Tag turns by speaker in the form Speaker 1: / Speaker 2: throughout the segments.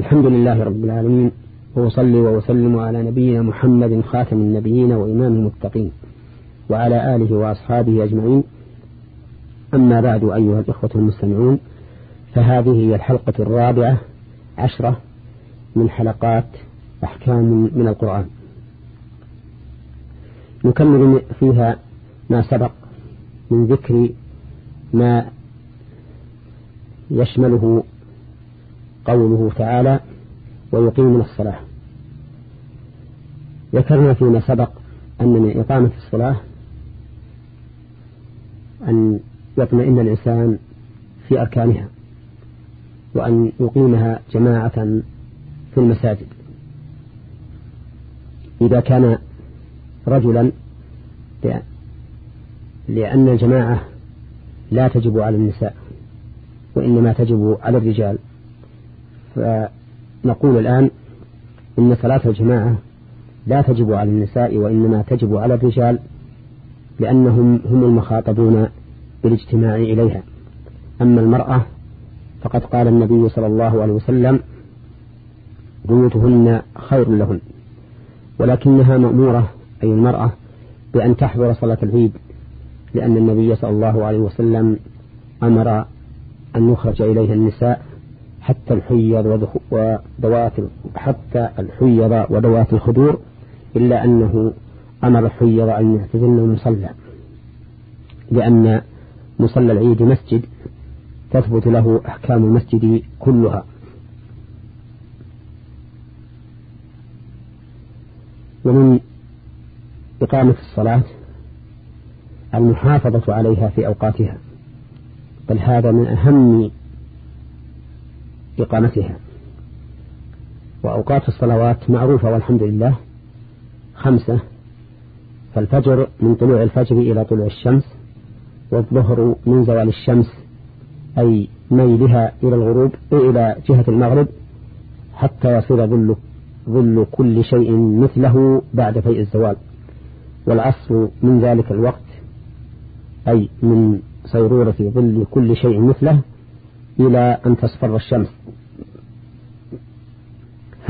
Speaker 1: الحمد لله رب العالمين وأصلي وأسلم على نبينا محمد خاتم النبيين وإمام المتقين وعلى آله وأصحابه أجمعين. أما بعد أيها الإخوة المستمعون فهذه هي الحلقة الرابعة عشرة من حلقات أحكام من القرآن. نكمل فيها ما سبق من ذكر ما يشمله قوله تعالى ويقيمون الصلاة. ذكرنا فيما سبق أن من إقامة الصلاة أن يطمئن الإنسان في أركانها وأن يقيمها جماعة في المساجد. إذا كان رجلا لأن الجماعة لا تجب على النساء وإنما تجب على الرجال فنقول الآن إن صلاة الجماعة لا تجب على النساء وإنما تجب على الرجال لأنهم هم المخاطبون بالاجتماع إليها. أما المرأة فقد قال النبي صلى الله عليه وسلم بيوتهن خير لهن ولكنها مأمورة أي المرأة بأن تحضر صلاة العيد لأن النبي صلى الله عليه وسلم أمر أن يخرج إليها النساء حتى الحيض وذوات حتى الحيض وذوات الخدور إلا أنه أمر الحيض أن يعتزلن المصلى. لأن مصلى العيد مسجد تثبت له أحكام المسجد كلها. ومن إقامة الصلاة المحافظة عليها في أوقاتها. بل هذا من أهم إقامتها. وأوقات الصلوات معروفة والحمد لله خمسة فالفجر من طلوع الفجر إلى طلوع الشمس والظهر من زوال الشمس أي ميلها إلى الغروب إلى جهة المغرب حتى يصير ظل ظل كل شيء مثله بعد فيء الزوال. والعصر من ذلك الوقت أي من صيرورة ظل كل شيء مثله إلى أن تصفر الشمس.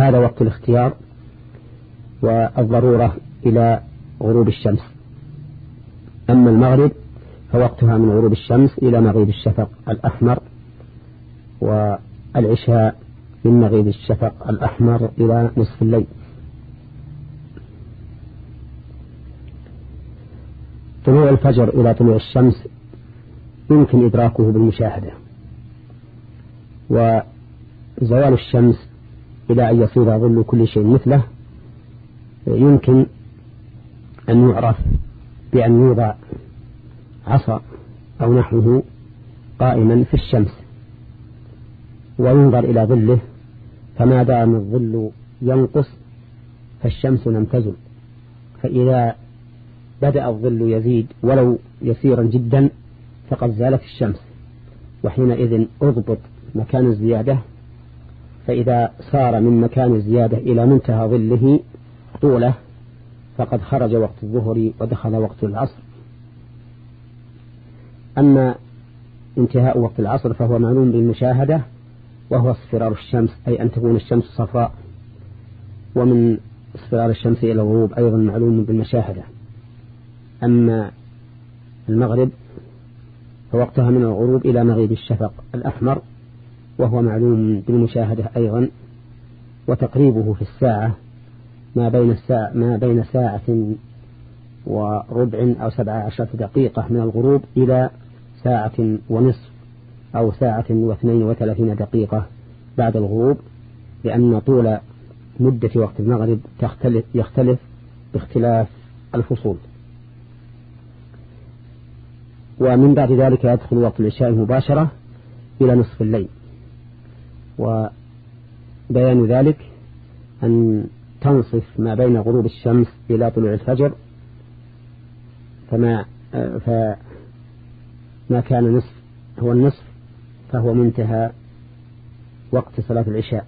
Speaker 1: هذا وقت الاختيار والضرورة إلى غروب الشمس. أما المغرب فوقتها من غروب الشمس إلى مغيب الشفق الأحمر والعشاء من مغيب الشفق الأحمر إلى نصف الليل. طلوع الفجر إلى طلوع الشمس يمكن إدراكه بالمشاهدة. وزوال الشمس إلى أن يصير ظل كل شيء مثله يمكن أن يعرف بأن يوضع عصا أو نحوه قائما في الشمس وينظر إلى ظله فما دام الظل ينقص فالشمس لم تزل. فإذا بدأ الظل يزيد ولو يسيرا جدا فقد زالت الشمس. وحينئذ أضبط مكان الزيادة فإذا صار من مكان الزيادة إلى منتهى ظله طوله فقد خرج وقت الظهر ودخل وقت العصر. أما انتهاء وقت العصر فهو معلوم بالمشاهدة وهو اصفرار الشمس أي أن تكون الشمس صفراء. ومن اصفرار الشمس إلى الغروب أيضا معلوم بالمشاهدة. أما المغرب فوقتها من الغروب إلى مغيب الشفق الأحمر. وهو معلوم بالمشاهدة أيضا وتقريبه في الساعة ما بين الساعة ما بين ساعة وربع أو سبعة عشرة دقيقة من الغروب إلى ساعة ونصف أو ساعة واثنين وثلاثين دقيقة بعد الغروب لأن طول مدة وقت المغرب تختلف يختلف باختلاف الفصول. ومن بعد ذلك يدخل وقت العشاء مباشرة إلى نصف الليل. وبيان ذلك أن تنصف ما بين غروب الشمس إلى طلوع الفجر فما فما كان نصف هو النصف فهو منتهى وقت صلاة العشاء.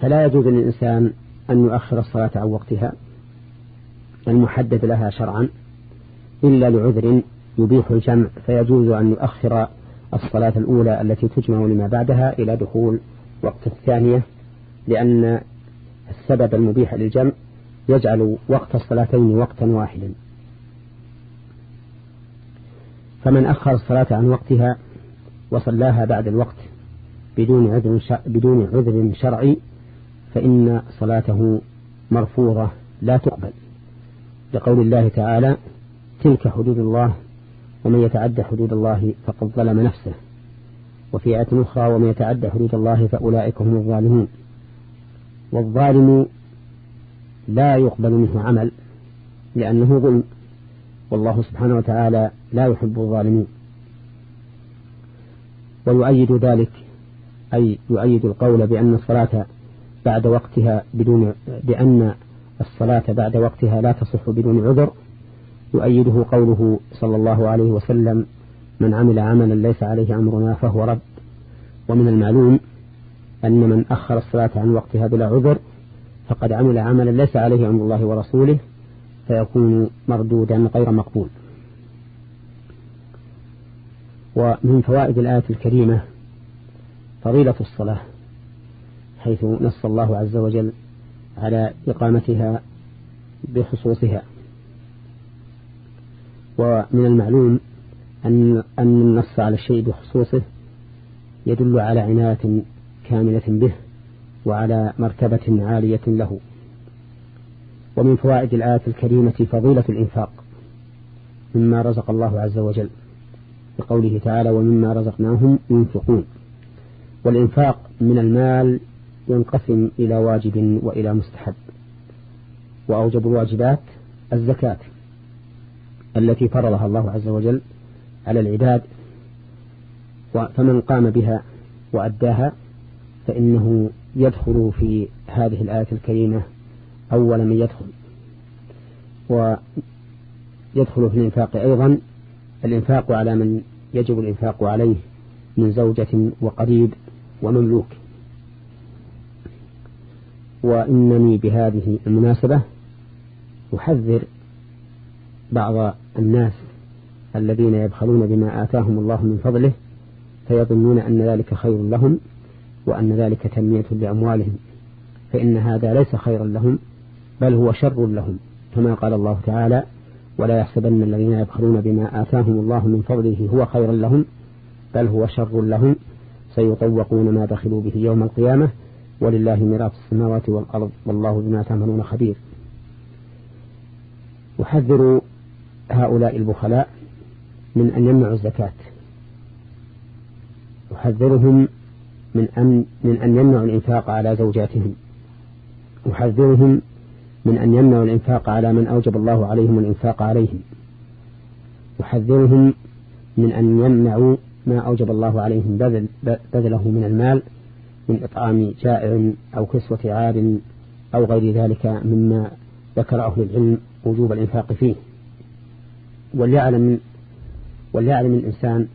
Speaker 1: فلا يجوز للإنسان أن يؤخر الصلاة عن وقتها المحدد لها شرعا إلا لعذر يبيح الجمع فيجوز أن يؤخر الصلاة الأولى التي تجمع لما بعدها إلى دخول وقت الثانية لأن السبب المبيح للجمع يجعل وقت الصلاتين وقتا واحدا. فمن أخر الصلاة عن وقتها وصلاها بعد الوقت بدون عذر بدون عذر شرعي فإن صلاته مرفوضة لا تقبل. لقول الله تعالى تلك حدود الله ومن يتعد حدود الله فقد ظلم نفسه. وفي آية أخرى ومن يتعد حدود الله فأولئك هم الظالمون. والظالم لا يقبل منه عمل لأنه ظلم. والله سبحانه وتعالى لا يحب الظالمين. ويؤيد ذلك أي يؤيد القول بأن الصلاة بعد وقتها بدون بأن الصلاة بعد وقتها لا تصح بدون عذر. يؤيده قوله صلى الله عليه وسلم من عمل عملا ليس عليه أمرنا فهو رد. ومن المعلوم أن من أخر الصلاة عن وقتها بلا عذر فقد عمل عملا ليس عليه أمر الله ورسوله فيكون مردودا غير مقبول. ومن فوائد الآية الكريمة فضيلة الصلاة حيث نص الله عز وجل على إقامتها بخصوصها. ومن المعلوم أن أن النص على الشيء بخصوصه يدل على عناية كاملة به وعلى مرتبة عالية له. ومن فوائد الآية الكريمة فضيلة الإنفاق مما رزق الله عز وجل بقوله تعالى ومما رزقناهم ينفقون والإنفاق من المال ينقسم إلى واجب وإلى مستحب. وأوجب الواجبات الزكاة. التي فرضها الله عز وجل على العباد فمن قام بها وأداها فإنه يدخل في هذه الآية الكريمة أول من يدخل. ويدخل في الإنفاق أيضا الإنفاق على من يجب الإنفاق عليه من زوجة وقريب ومملوك. وإنني بهذه المناسبة أحذر بعض الناس الذين يبخلون بما آتاهم الله من فضله فيظنون أن ذلك خير لهم وأن ذلك تنمية لأموالهم فإن هذا ليس خيرا لهم بل هو شر لهم كما قال الله تعالى ولا يحسبن الذين يبخلون بما آتاهم الله من فضله هو خيرا لهم بل هو شر لهم سيطوقون ما بخلوا به يوم القيامة ولله ميراث السماوات والأرض والله بما تعملون خبير أحذر هؤلاء البخلاء من أن يمنعوا الزكاة. أحذرهم من أن من أن يمنعوا الإنفاق على زوجاتهم. أحذرهم من أن يمنعوا الإنفاق على من أوجب الله عليهم الإنفاق عليهم. أحذرهم من أن يمنعوا ما أوجب الله عليهم بذل بذله من المال من إطعام جائع أو كسوة عار أو غير ذلك مما ذكر أهل العلم وجوب الإنفاق فيه. وليعلم وليعلم الإنسان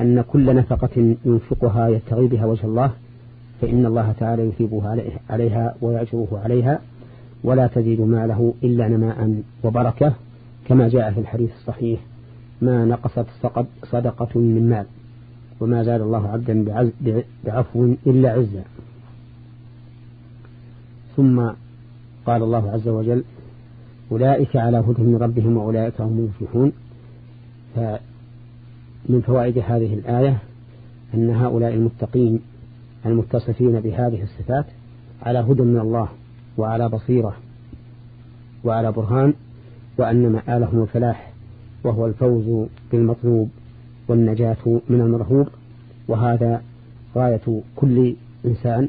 Speaker 1: أن كل نفقة ينفقها يبتغي بها وجه الله فإن الله تعالى يثيبه عليها ويأجره عليها ولا تزيد ماله إلا نماء وبركة كما جاء في الحديث الصحيح ما نقصت صدقة من مال وما زاد الله عبدا بعفو إلا عزا. ثم قال الله عز وجل أولئك على هدى من ربهم وأولئك هم المفلحون. فمن فوائد هذه الآية أن هؤلاء المتقين المتصفين بهذه الصفات على هدى من الله وعلى بصيرة وعلى برهان وأن مآلهم الفلاح وهو الفوز بالمطلوب والنجاة من المرهوب. وهذا غاية كل إنسان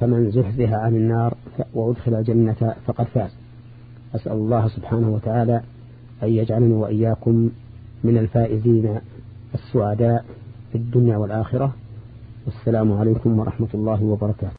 Speaker 1: فمن زحزح عن النار وأدخل الجنة فقد فاز. أسأل الله سبحانه وتعالى أن يجعلني وإياكم من الفائزين السعداء في الدنيا والآخرة. والسلام عليكم ورحمة الله وبركاته.